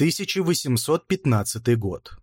1815 год.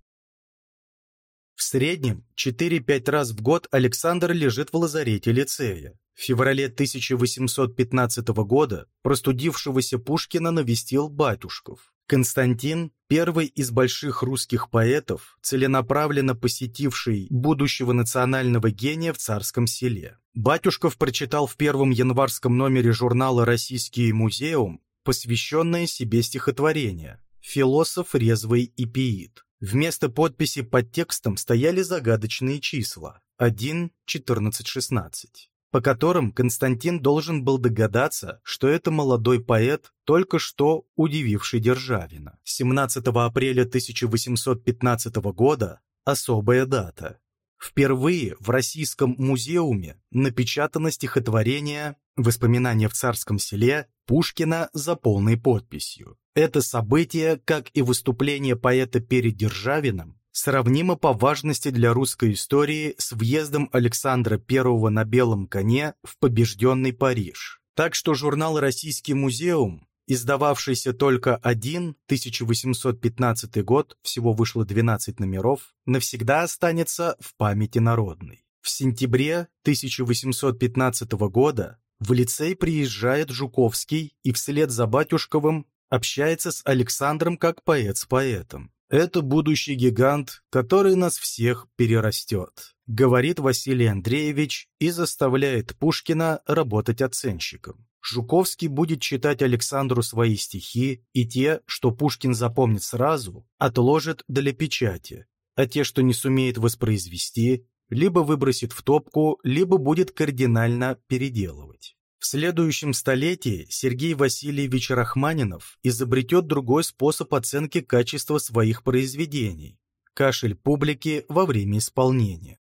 В среднем 4-5 раз в год Александр лежит в лазарете лицея. В феврале 1815 года простудившегося Пушкина навестил Батюшков. Константин, первый из больших русских поэтов, целенаправленно посетивший будущего национального гения в царском селе. Батюшков прочитал в первом январском номере журнала «Российский музеум» посвященное себе стихотворение «Философ резвый и пиит». Вместо подписи под текстом стояли загадочные числа 1, 14, 16 по которым Константин должен был догадаться, что это молодой поэт, только что удививший Державина. 17 апреля 1815 года – особая дата. Впервые в Российском музеуме напечатано стихотворение «Воспоминания в царском селе» Пушкина за полной подписью. Это событие, как и выступление поэта перед Державиным, сравнимо по важности для русской истории с въездом Александра I на белом коне в побежденный Париж. Так что журнал «Российский музеум», издававшийся только один, 1815 год, всего вышло 12 номеров, навсегда останется в памяти народной. В сентябре 1815 года в лицей приезжает Жуковский и вслед за Батюшковым общается с Александром как поэт с поэтом. Это будущий гигант, который нас всех перерастет, говорит Василий Андреевич и заставляет Пушкина работать оценщиком. Жуковский будет читать Александру свои стихи, и те, что Пушкин запомнит сразу, отложит для печати, а те, что не сумеет воспроизвести, либо выбросит в топку, либо будет кардинально переделывать. В следующем столетии Сергей Васильевич Рахманинов изобретет другой способ оценки качества своих произведений – кашель публики во время исполнения.